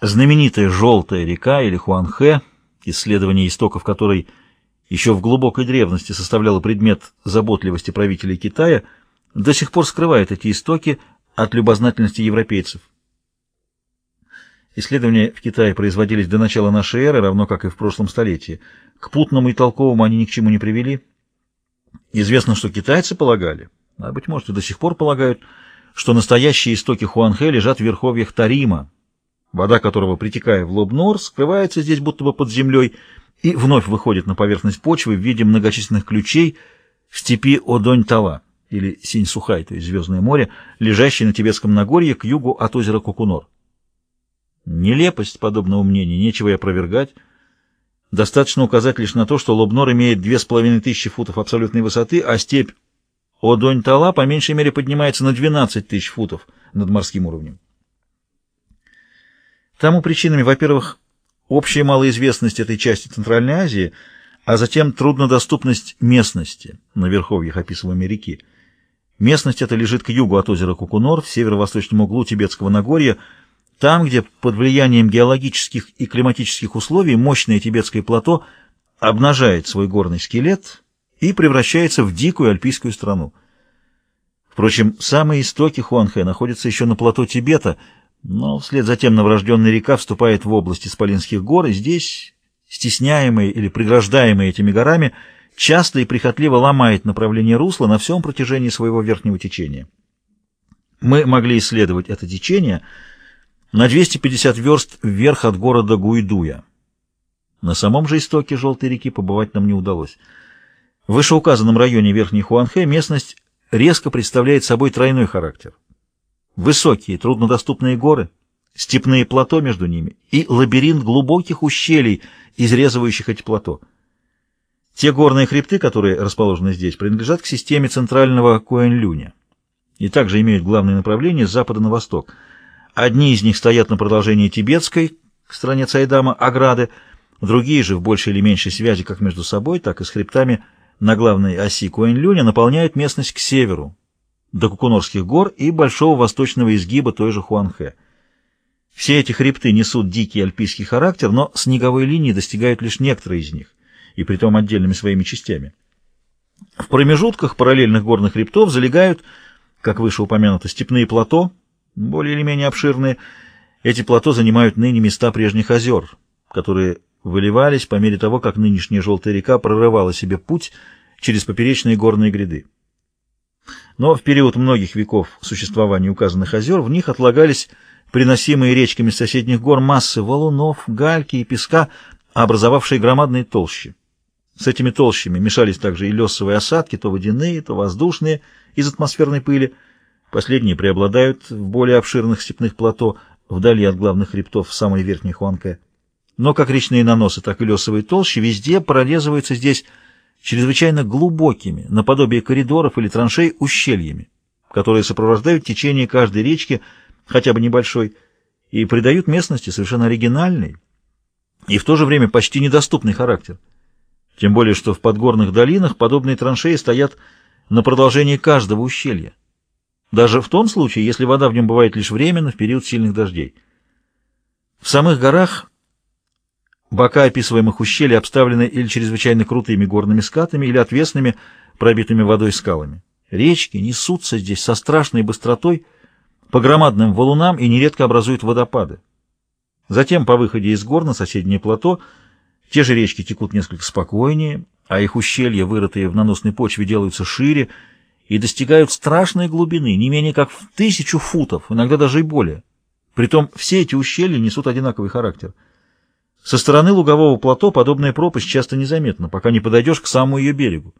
Знаменитая «желтая река» или Хуанхэ, исследование истоков которой еще в глубокой древности составляло предмет заботливости правителей Китая, до сих пор скрывает эти истоки от любознательности европейцев. Исследования в Китае производились до начала нашей эры, равно как и в прошлом столетии. К путному и толковому они ни к чему не привели. Известно, что китайцы полагали, а, быть может, и до сих пор полагают, что настоящие истоки Хуанхэ лежат в верховьях Тарима, вода которого, притекая в Лобнор, скрывается здесь будто бы под землей и вновь выходит на поверхность почвы в виде многочисленных ключей степи Одонь-Тала, или Синь-Сухай, то есть Звездное море, лежащее на Тибетском Нагорье к югу от озера Кукунор. Нелепость подобного мнения, нечего и опровергать. Достаточно указать лишь на то, что Лобнор имеет две с половиной тысячи футов абсолютной высоты, а степь Одонь-Тала по меньшей мере поднимается на 12 тысяч футов над морским уровнем. Тому причинами, во-первых, общая малоизвестность этой части Центральной Азии, а затем труднодоступность местности на верховьях описываемой реки. Местность эта лежит к югу от озера Кукунор, в северо-восточном углу Тибетского Нагорья, там, где под влиянием геологических и климатических условий мощное тибетское плато обнажает свой горный скелет и превращается в дикую альпийскую страну. Впрочем, самые истоки Хуанхэ находятся еще на плато Тибета, но вслед за тем новорожденная река вступает в область Исполинских гор, и здесь, стесняемые или преграждаемые этими горами, часто и прихотливо ломает направление русла на всем протяжении своего верхнего течения. Мы могли исследовать это течение – на 250 верст вверх от города Гуйдуя. На самом же истоке Желтой реки побывать нам не удалось. В вышеуказанном районе Верхней Хуанхэ местность резко представляет собой тройной характер. Высокие, труднодоступные горы, степные плато между ними и лабиринт глубоких ущелий, изрезывающих эти плато. Те горные хребты, которые расположены здесь, принадлежат к системе центрального Куэнлюня и также имеют главное направление с запада на восток – Одни из них стоят на продолжении тибетской, к стране Цайдама, ограды, другие же в большей или меньшей связи как между собой, так и с хребтами на главной оси Куэнлюня наполняют местность к северу, до Кукунорских гор и большого восточного изгиба той же Хуанхэ. Все эти хребты несут дикий альпийский характер, но снеговой линии достигают лишь некоторые из них, и притом отдельными своими частями. В промежутках параллельных горных хребтов залегают, как выше упомянуто, степные плато, более или менее обширные. Эти плато занимают ныне места прежних озер, которые выливались по мере того, как нынешняя желтая река прорывала себе путь через поперечные горные гряды. Но в период многих веков существования указанных озер в них отлагались приносимые речками соседних гор массы валунов, гальки и песка, образовавшие громадные толщи. С этими толщами мешались также и лесовые осадки, то водяные, то воздушные, из атмосферной пыли, Последние преобладают в более обширных степных плато, вдали от главных хребтов в самой верхней Хуанке. Но как речные наносы, так и лесовые толщи везде прорезываются здесь чрезвычайно глубокими, наподобие коридоров или траншей, ущельями, которые сопровождают течение каждой речки, хотя бы небольшой, и придают местности совершенно оригинальный и в то же время почти недоступный характер. Тем более, что в подгорных долинах подобные траншеи стоят на продолжении каждого ущелья даже в том случае, если вода в нем бывает лишь временно в период сильных дождей. В самых горах бока описываемых ущелий обставлены или чрезвычайно крутыми горными скатами, или отвесными, пробитыми водой скалами. Речки несутся здесь со страшной быстротой по громадным валунам и нередко образуют водопады. Затем по выходе из гор на соседнее плато те же речки текут несколько спокойнее, а их ущелья, вырытые в наносной почве, делаются шире, и достигают страшной глубины, не менее как в тысячу футов, иногда даже и более. Притом все эти ущелья несут одинаковый характер. Со стороны лугового плато подобная пропасть часто незаметна, пока не подойдешь к самому ее берегу.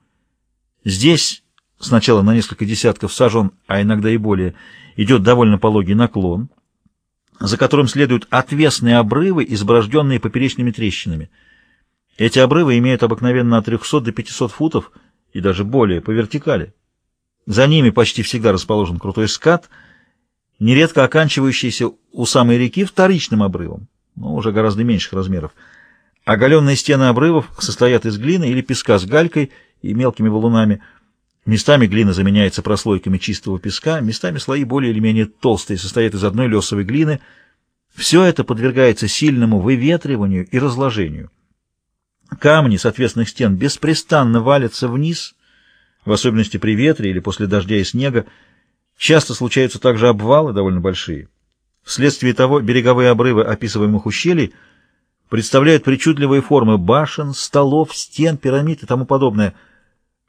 Здесь сначала на несколько десятков сажен, а иногда и более, идет довольно пологий наклон, за которым следуют отвесные обрывы, изброжденные поперечными трещинами. Эти обрывы имеют обыкновенно от 300 до 500 футов и даже более по вертикали. За ними почти всегда расположен крутой скат, нередко оканчивающийся у самой реки вторичным обрывом, но уже гораздо меньших размеров. Оголенные стены обрывов состоят из глины или песка с галькой и мелкими валунами. Местами глина заменяется прослойками чистого песка, местами слои более или менее толстые, состоят из одной лесовой глины. Все это подвергается сильному выветриванию и разложению. Камни с ответственных стен беспрестанно валятся вниз, в особенности при ветре или после дождя и снега. Часто случаются также обвалы, довольно большие. Вследствие того береговые обрывы описываемых ущелий представляют причудливые формы башен, столов, стен, пирамид и тому подобное.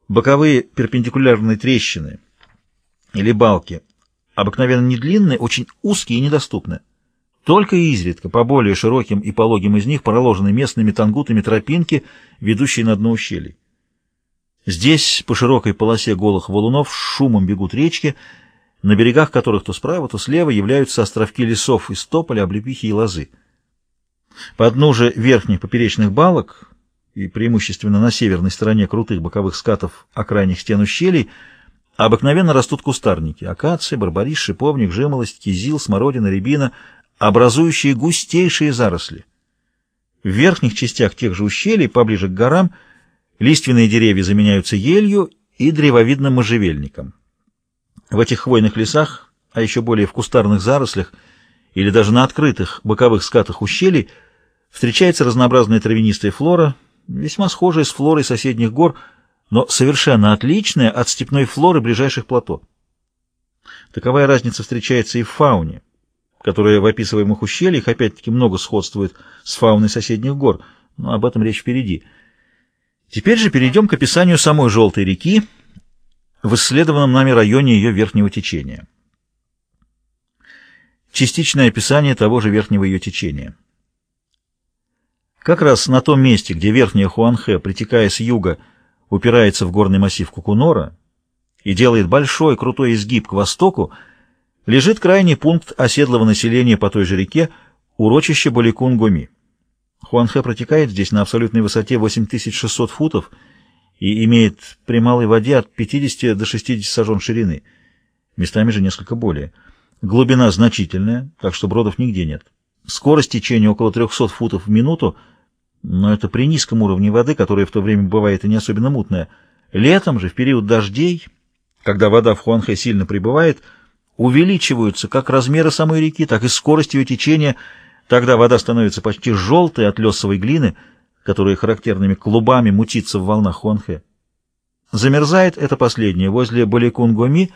Боковые перпендикулярные трещины или балки обыкновенно не длинные, очень узкие и недоступны. Только изредка по более широким и пологим из них проложены местными тангутами тропинки, ведущие на дно ущелий. Здесь по широкой полосе голых валунов шумом бегут речки, на берегах которых то справа, то слева являются островки лесов из тополя, облепихи и лозы. По дну же верхних поперечных балок и преимущественно на северной стороне крутых боковых скатов окраинных стен ущелий обыкновенно растут кустарники — акации, барбарис, шиповник, жимолость, кизил, смородина, рябина, образующие густейшие заросли. В верхних частях тех же ущелий, поближе к горам, лиственные деревья заменяются елью и древовидным можжевельником. В этих хвойных лесах, а еще более в кустарных зарослях или даже на открытых боковых скатах ущелий, встречается разнообразная травянистая флора, весьма схожая с флорой соседних гор, но совершенно отличная от степной флоры ближайших плато. Таковая разница встречается и в фауне, которая в описываемых ущельях опять-таки много сходствует с фауной соседних гор, но об этом речь впереди. Теперь же перейдем к описанию самой Желтой реки, в исследованном нами районе ее верхнего течения. Частичное описание того же верхнего ее течения. Как раз на том месте, где верхняя Хуанхэ, притекая с юга, упирается в горный массив Кукунора и делает большой крутой изгиб к востоку, лежит крайний пункт оседлого населения по той же реке, урочище Баликун-Гоми. Хуанхэ протекает здесь на абсолютной высоте 8600 футов и имеет при малой воде от 50 до 60 сажен ширины, местами же несколько более. Глубина значительная, так что бродов нигде нет. Скорость течения около 300 футов в минуту, но это при низком уровне воды, которая в то время бывает и не особенно мутная. Летом же, в период дождей, когда вода в Хуанхэ сильно прибывает, увеличиваются как размеры самой реки, так и скорость ее течения, тогда вода становится почти желтой от лесовой глины, которая характерными клубами мутится в волнах Хуанхэ. Замерзает это последнее возле Баликунгоми,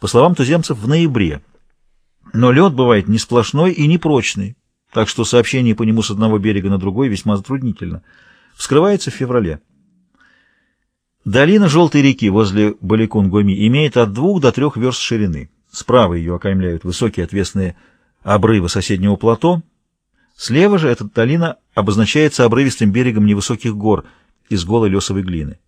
по словам туземцев, в ноябре. Но лед бывает не сплошной и не прочный, так что сообщение по нему с одного берега на другой весьма затруднительно. Вскрывается в феврале. Долина Желтой реки возле Баликунгоми имеет от двух до трех верст ширины. Справа ее окаймляют высокие отвесные обрывы соседнего плато, Слева же эта долина обозначается обрывистым берегом невысоких гор из голой лесовой глины.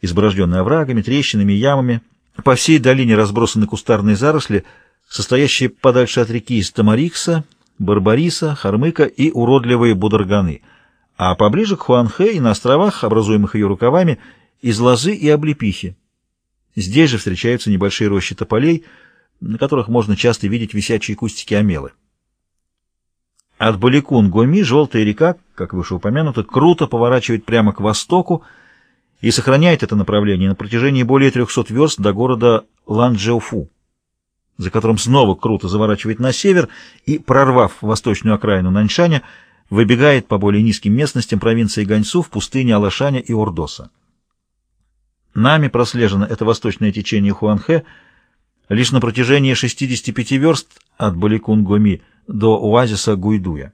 Изборожденные оврагами, трещинами ямами, по всей долине разбросаны кустарные заросли, состоящие подальше от реки из Тамарикса, Барбариса, Хармыка и уродливые Бударганы, а поближе к Хуанхэ и на островах, образуемых ее рукавами, из лозы и облепихи. Здесь же встречаются небольшие рощи тополей, на которых можно часто видеть висячие кустики омелы. От Баликун-Гоми желтая река, как выше упомянуто, круто поворачивает прямо к востоку и сохраняет это направление на протяжении более 300 верст до города Ланчжоуфу, за которым снова круто заворачивает на север и, прорвав восточную окраину Наньшаня, выбегает по более низким местностям провинции Ганьсу в пустыне Алашаня и Ордоса. Нами прослежено это восточное течение Хуанхэ лишь на протяжении 65 верст от Баликун-Гоми до оазиса Гуйдуя.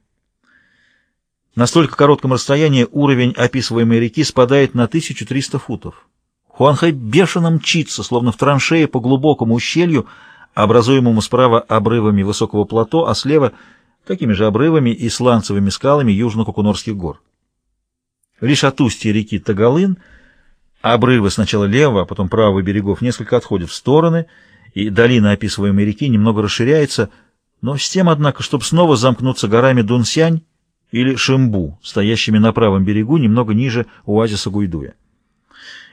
На столько коротком расстоянии уровень описываемой реки спадает на 1300 футов. Хуанхай бешено мчится, словно в траншее по глубокому ущелью, образуемому справа обрывами высокого плато, а слева такими же обрывами и сланцевыми скалами южно-кукунорских гор. Лишь от устья реки Тагалын обрывы сначала левого, а потом правого берегов несколько отходят в стороны, и долина описываемой реки немного расширяется – но с тем, однако, чтобы снова замкнуться горами Дунсянь или Шимбу, стоящими на правом берегу, немного ниже оазиса Гуйдуя.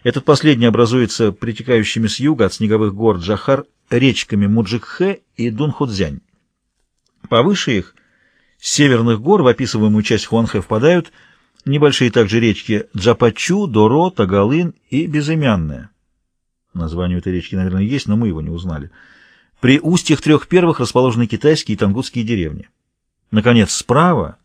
Этот последний образуется притекающими с юга от снеговых гор Джахар речками Муджикхэ и Дунхудзянь. Повыше их, с северных гор в описываемую часть Хуанхэ впадают небольшие также речки Джапачу, Доро, Тагалын и Безымянная. Название этой речки, наверное, есть, но мы его не узнали. При устьях трех первых расположены китайские и тангутские деревни. Наконец, справа